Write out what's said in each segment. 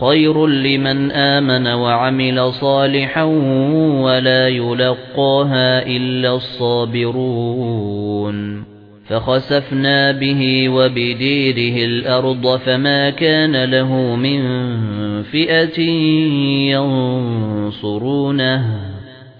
خَيْرٌ لِّمَنْ آمَنَ وَعَمِلَ صَالِحًا وَلَا يُلَقَّاهَا إِلَّا الصَّابِرُونَ. فَخَسَفْنَا بِهِ وَبِدِيرِهِ الْأَرْضَ فَمَا كَانَ لَهُ مِن فِئَةٍ يَنصُرُونَهُ.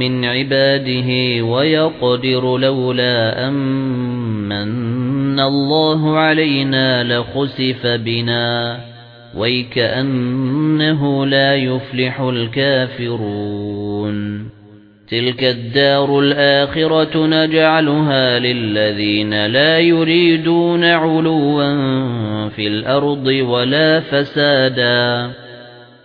مِنْ عِبَادِهِ وَيَقْدِرُ لَوْلَا أَمَّنَّ اللَّهُ عَلَيْنَا لَخُسِفَ بِنَا. وَيْكَأَنَّهُ لَا يُفْلِحُ الْكَافِرُونَ. تِلْكَ الدَّارُ الْآخِرَةُ نَجْعَلُهَا لِلَّذِينَ لَا يُرِيدُونَ عُلُوًّا فِي الْأَرْضِ وَلَا فَسَادًا.